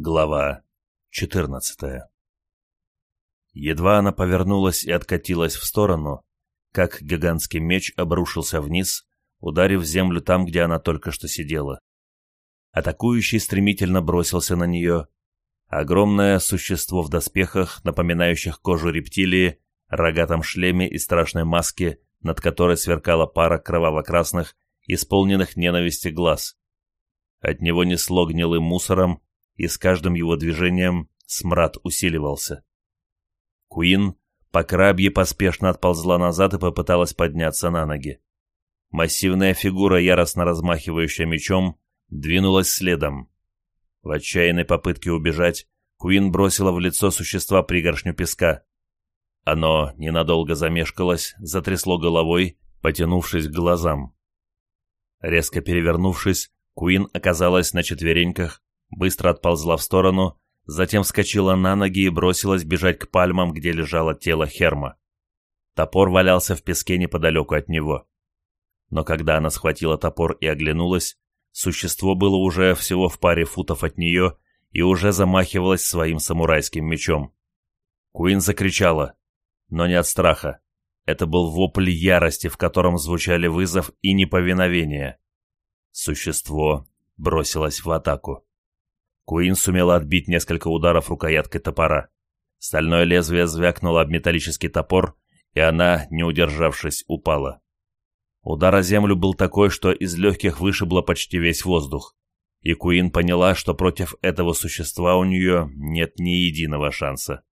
Глава 14 Едва она повернулась и откатилась в сторону, как гигантский меч обрушился вниз, ударив землю там, где она только что сидела. Атакующий стремительно бросился на нее. Огромное существо в доспехах, напоминающих кожу рептилии, рогатом шлеме и страшной маске, над которой сверкала пара кроваво-красных, исполненных ненависти глаз. От него несло гнилым мусором, и с каждым его движением смрад усиливался. Куин по крабье поспешно отползла назад и попыталась подняться на ноги. Массивная фигура, яростно размахивающая мечом, двинулась следом. В отчаянной попытке убежать, Куин бросила в лицо существа пригоршню песка. Оно ненадолго замешкалось, затрясло головой, потянувшись к глазам. Резко перевернувшись, Куин оказалась на четвереньках, быстро отползла в сторону, затем вскочила на ноги и бросилась бежать к пальмам, где лежало тело Херма. Топор валялся в песке неподалеку от него. Но когда она схватила топор и оглянулась, существо было уже всего в паре футов от нее и уже замахивалось своим самурайским мечом. Куин закричала, но не от страха. Это был вопль ярости, в котором звучали вызов и неповиновение. Существо бросилось в атаку. Куин сумела отбить несколько ударов рукояткой топора. Стальное лезвие звякнуло об металлический топор, и она, не удержавшись, упала. Удар о землю был такой, что из легких вышибло почти весь воздух, и Куин поняла, что против этого существа у нее нет ни единого шанса.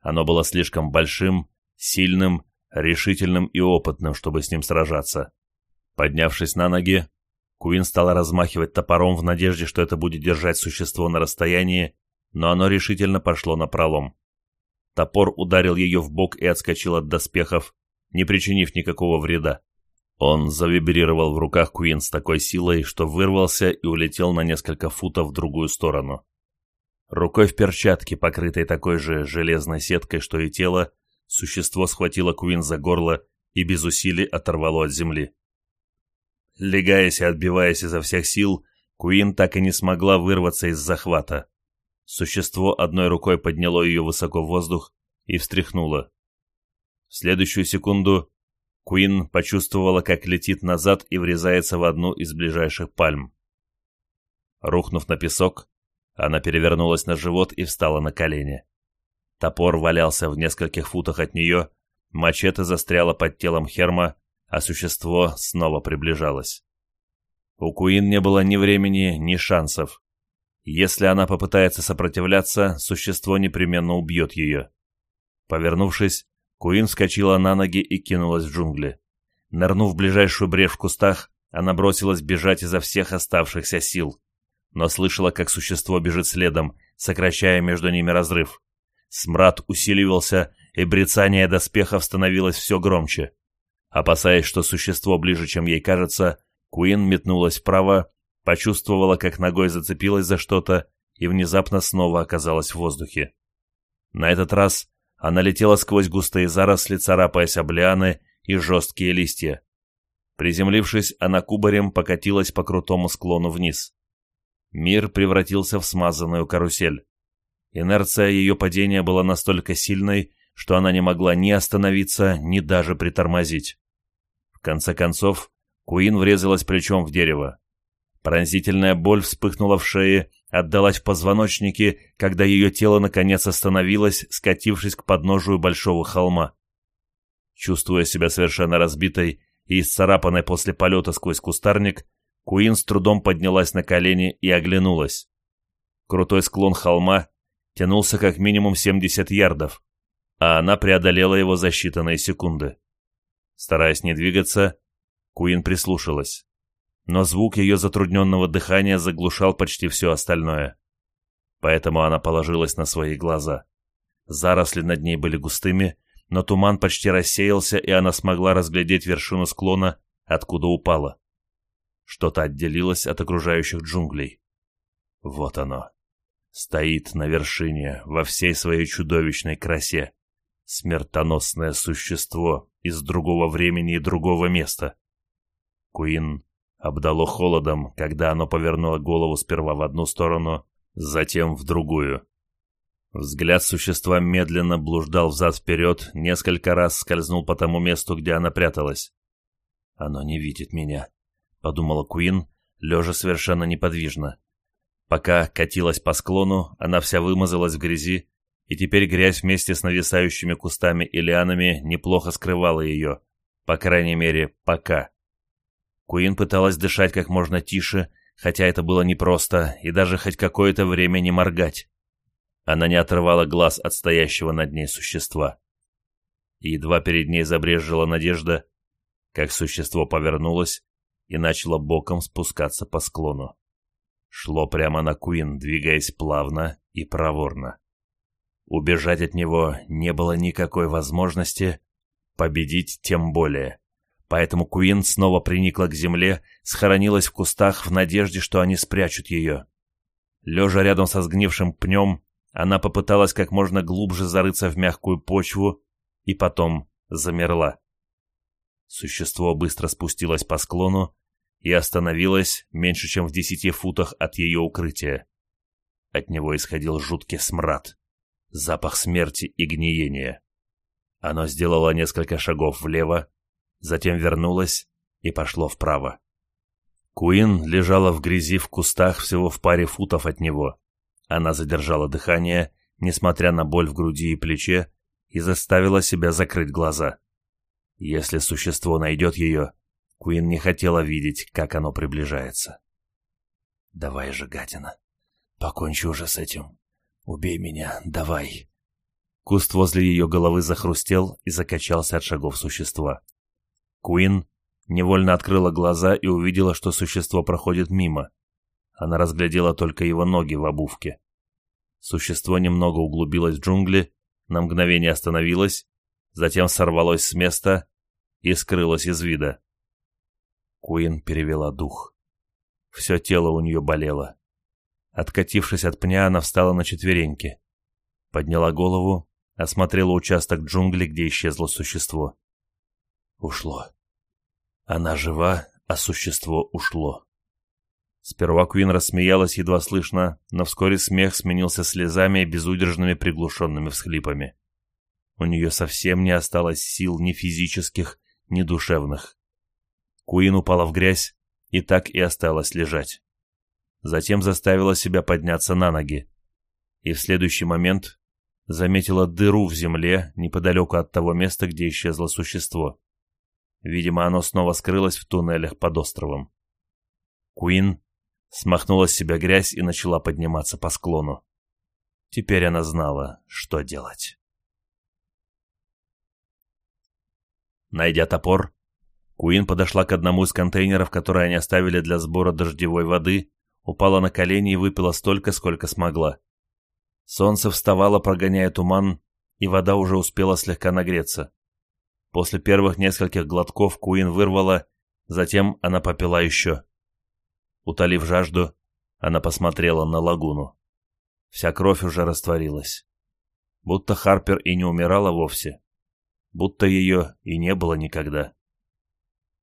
Оно было слишком большим, сильным, решительным и опытным, чтобы с ним сражаться. Поднявшись на ноги, Куин стала размахивать топором в надежде, что это будет держать существо на расстоянии, но оно решительно пошло на пролом. Топор ударил ее в бок и отскочил от доспехов, не причинив никакого вреда. Он завибрировал в руках Куин с такой силой, что вырвался и улетел на несколько футов в другую сторону. Рукой в перчатке, покрытой такой же железной сеткой, что и тело, существо схватило Куин за горло и без усилий оторвало от земли. Легаясь и отбиваясь изо всех сил, Куин так и не смогла вырваться из захвата. Существо одной рукой подняло ее высоко в воздух и встряхнуло. В следующую секунду Куин почувствовала, как летит назад и врезается в одну из ближайших пальм. Рухнув на песок, она перевернулась на живот и встала на колени. Топор валялся в нескольких футах от нее, мачете застряла под телом Херма, а существо снова приближалось. У Куин не было ни времени, ни шансов. Если она попытается сопротивляться, существо непременно убьет ее. Повернувшись, Куин вскочила на ноги и кинулась в джунгли. Нырнув в ближайшую брешь в кустах, она бросилась бежать изо всех оставшихся сил, но слышала, как существо бежит следом, сокращая между ними разрыв. Смрад усиливался, и брецание доспехов становилось все громче. Опасаясь, что существо ближе, чем ей кажется, Куин метнулась вправо, почувствовала, как ногой зацепилась за что-то и внезапно снова оказалась в воздухе. На этот раз она летела сквозь густые заросли, царапаясь обляны и жесткие листья. Приземлившись, она кубарем покатилась по крутому склону вниз. Мир превратился в смазанную карусель. Инерция ее падения была настолько сильной, что она не могла ни остановиться, ни даже притормозить конце концов, Куин врезалась плечом в дерево. Пронзительная боль вспыхнула в шее, отдалась в позвоночнике, когда ее тело наконец остановилось, скатившись к подножию большого холма. Чувствуя себя совершенно разбитой и исцарапанной после полета сквозь кустарник, Куин с трудом поднялась на колени и оглянулась. Крутой склон холма тянулся как минимум 70 ярдов, а она преодолела его за считанные секунды. Стараясь не двигаться, Куин прислушалась. Но звук ее затрудненного дыхания заглушал почти все остальное. Поэтому она положилась на свои глаза. Заросли над ней были густыми, но туман почти рассеялся, и она смогла разглядеть вершину склона, откуда упала. Что-то отделилось от окружающих джунглей. Вот оно. Стоит на вершине, во всей своей чудовищной красе. Смертоносное существо, из другого времени и другого места. Куин обдало холодом, когда оно повернуло голову сперва в одну сторону, затем в другую. Взгляд существа медленно блуждал взад-вперед, несколько раз скользнул по тому месту, где она пряталась. «Оно не видит меня», — подумала Куин, лежа совершенно неподвижно. Пока катилась по склону, она вся вымазалась в грязи и теперь грязь вместе с нависающими кустами и лианами неплохо скрывала ее, по крайней мере, пока. Куин пыталась дышать как можно тише, хотя это было непросто, и даже хоть какое-то время не моргать. Она не отрывала глаз от стоящего над ней существа. Едва перед ней забрежжила надежда, как существо повернулось и начало боком спускаться по склону. Шло прямо на Куин, двигаясь плавно и проворно. Убежать от него не было никакой возможности, победить тем более. Поэтому Куин снова приникла к земле, схоронилась в кустах в надежде, что они спрячут ее. Лежа рядом со сгнившим пнем, она попыталась как можно глубже зарыться в мягкую почву и потом замерла. Существо быстро спустилось по склону и остановилось меньше чем в десяти футах от ее укрытия. От него исходил жуткий смрад запах смерти и гниения. Оно сделало несколько шагов влево, затем вернулось и пошло вправо. Куин лежала в грязи в кустах всего в паре футов от него. Она задержала дыхание, несмотря на боль в груди и плече, и заставила себя закрыть глаза. Если существо найдет ее, Куин не хотела видеть, как оно приближается. «Давай же, гадина, покончи уже с этим», «Убей меня, давай!» Куст возле ее головы захрустел и закачался от шагов существа. Куин невольно открыла глаза и увидела, что существо проходит мимо. Она разглядела только его ноги в обувке. Существо немного углубилось в джунгли, на мгновение остановилось, затем сорвалось с места и скрылось из вида. Куин перевела дух. Все тело у нее болело. Откатившись от пня, она встала на четвереньки. Подняла голову, осмотрела участок джунглей, где исчезло существо. Ушло. Она жива, а существо ушло. Сперва Куин рассмеялась едва слышно, но вскоре смех сменился слезами и безудержными приглушенными всхлипами. У нее совсем не осталось сил ни физических, ни душевных. Куин упала в грязь и так и осталась лежать затем заставила себя подняться на ноги. И в следующий момент заметила дыру в земле неподалеку от того места, где исчезло существо. Видимо, оно снова скрылось в туннелях под островом. Куин смахнула с себя грязь и начала подниматься по склону. Теперь она знала, что делать. Найдя топор, Куин подошла к одному из контейнеров, которые они оставили для сбора дождевой воды, упала на колени и выпила столько, сколько смогла. Солнце вставало, прогоняя туман, и вода уже успела слегка нагреться. После первых нескольких глотков Куин вырвала, затем она попила еще. Утолив жажду, она посмотрела на лагуну. Вся кровь уже растворилась. Будто Харпер и не умирала вовсе. Будто ее и не было никогда.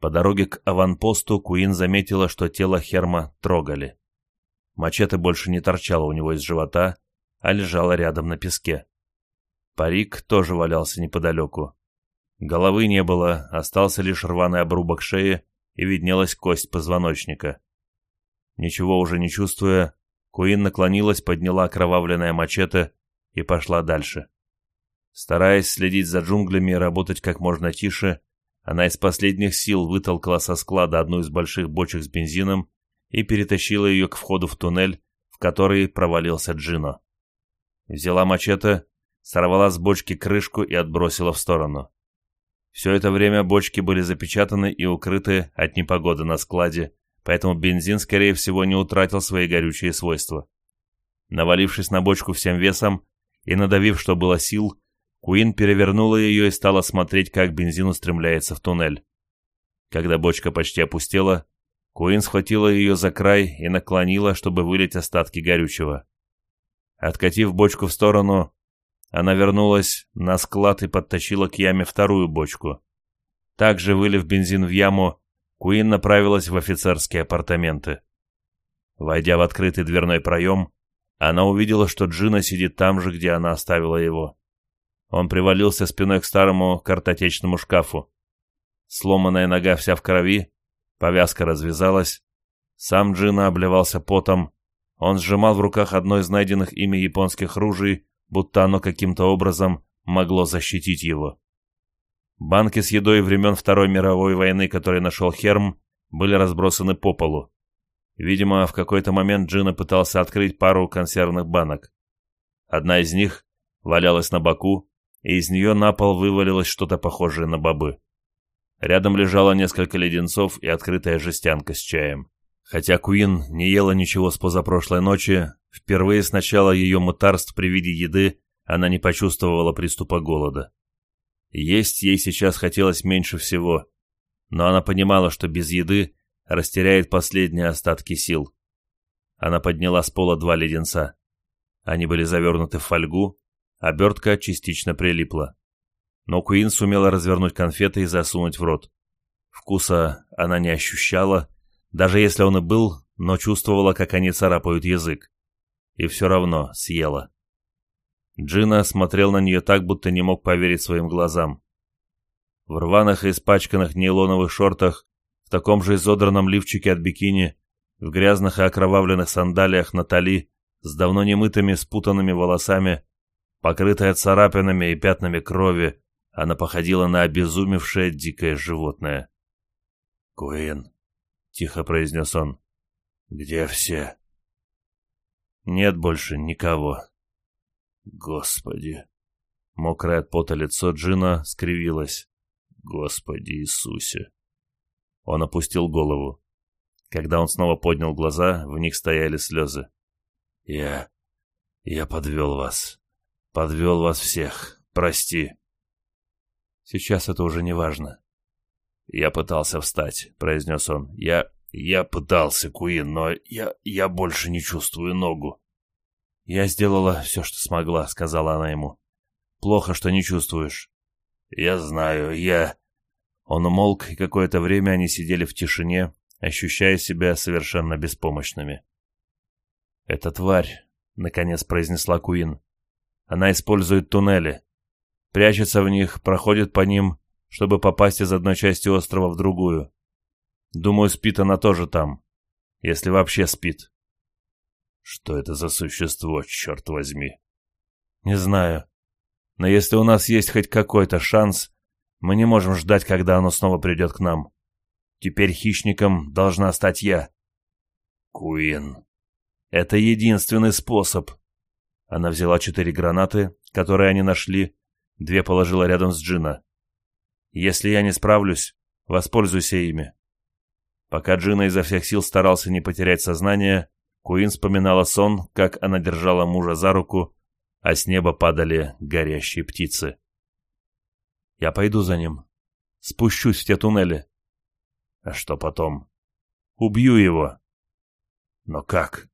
По дороге к аванпосту Куин заметила, что тело Херма трогали. Мачете больше не торчало у него из живота, а лежало рядом на песке. Парик тоже валялся неподалеку. Головы не было, остался лишь рваный обрубок шеи и виднелась кость позвоночника. Ничего уже не чувствуя, Куин наклонилась, подняла окровавленное мачете и пошла дальше. Стараясь следить за джунглями и работать как можно тише, она из последних сил вытолкала со склада одну из больших бочек с бензином и перетащила ее к входу в туннель, в который провалился Джина. Взяла мачете, сорвала с бочки крышку и отбросила в сторону. Все это время бочки были запечатаны и укрыты от непогоды на складе, поэтому бензин, скорее всего, не утратил свои горючие свойства. Навалившись на бочку всем весом и надавив, что было сил, Куин перевернула ее и стала смотреть, как бензин устремляется в туннель. Когда бочка почти опустела, Куин схватила ее за край и наклонила, чтобы вылить остатки горючего. Откатив бочку в сторону, она вернулась на склад и подтащила к яме вторую бочку. Также вылив бензин в яму, Куин направилась в офицерские апартаменты. Войдя в открытый дверной проем, она увидела, что Джина сидит там же, где она оставила его. Он привалился спиной к старому картотечному шкафу. Сломанная нога вся в крови, Повязка развязалась. Сам Джина обливался потом. Он сжимал в руках одно из найденных ими японских ружей, будто оно каким-то образом могло защитить его. Банки с едой времен Второй мировой войны, которые нашел Херм, были разбросаны по полу. Видимо, в какой-то момент Джина пытался открыть пару консервных банок. Одна из них валялась на боку, и из нее на пол вывалилось что-то похожее на бобы. Рядом лежало несколько леденцов и открытая жестянка с чаем. Хотя Куин не ела ничего с позапрошлой ночи, впервые с начала ее мытарств при виде еды она не почувствовала приступа голода. Есть ей сейчас хотелось меньше всего, но она понимала, что без еды растеряет последние остатки сил. Она подняла с пола два леденца. Они были завернуты в фольгу, обертка частично прилипла но Куин сумела развернуть конфеты и засунуть в рот. Вкуса она не ощущала, даже если он и был, но чувствовала, как они царапают язык. И все равно съела. Джина смотрел на нее так, будто не мог поверить своим глазам. В рваных и испачканных нейлоновых шортах, в таком же изодранном лифчике от бикини, в грязных и окровавленных сандалиях Натали, с давно немытыми спутанными волосами, покрытая царапинами и пятнами крови, она походила на обезумевшее дикое животное. «Куин», — тихо произнес он, — «где все?» «Нет больше никого». «Господи!» Мокрое от пота лицо Джина скривилось. «Господи Иисусе!» Он опустил голову. Когда он снова поднял глаза, в них стояли слезы. «Я... я подвел вас. Подвел вас всех. Прости». Сейчас это уже не важно. Я пытался встать, произнес он. Я... я пытался, Куин, но я... я больше не чувствую ногу. Я сделала все, что смогла, сказала она ему. Плохо, что не чувствуешь. Я знаю, я... Он умолк, и какое-то время они сидели в тишине, ощущая себя совершенно беспомощными. «Эта тварь», — наконец произнесла Куин. «Она использует туннели прячется в них, проходит по ним, чтобы попасть из одной части острова в другую. Думаю, спит она тоже там, если вообще спит. Что это за существо, черт возьми? Не знаю. Но если у нас есть хоть какой-то шанс, мы не можем ждать, когда оно снова придет к нам. Теперь хищником должна стать я. Куин. Это единственный способ. Она взяла четыре гранаты, которые они нашли, Две положила рядом с Джина. «Если я не справлюсь, воспользуйся ими». Пока Джина изо всех сил старался не потерять сознание, Куин вспоминала сон, как она держала мужа за руку, а с неба падали горящие птицы. «Я пойду за ним. Спущусь в те туннели». «А что потом?» «Убью его». «Но как?»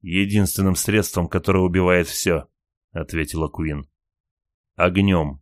«Единственным средством, которое убивает все», — ответила Куин огнем.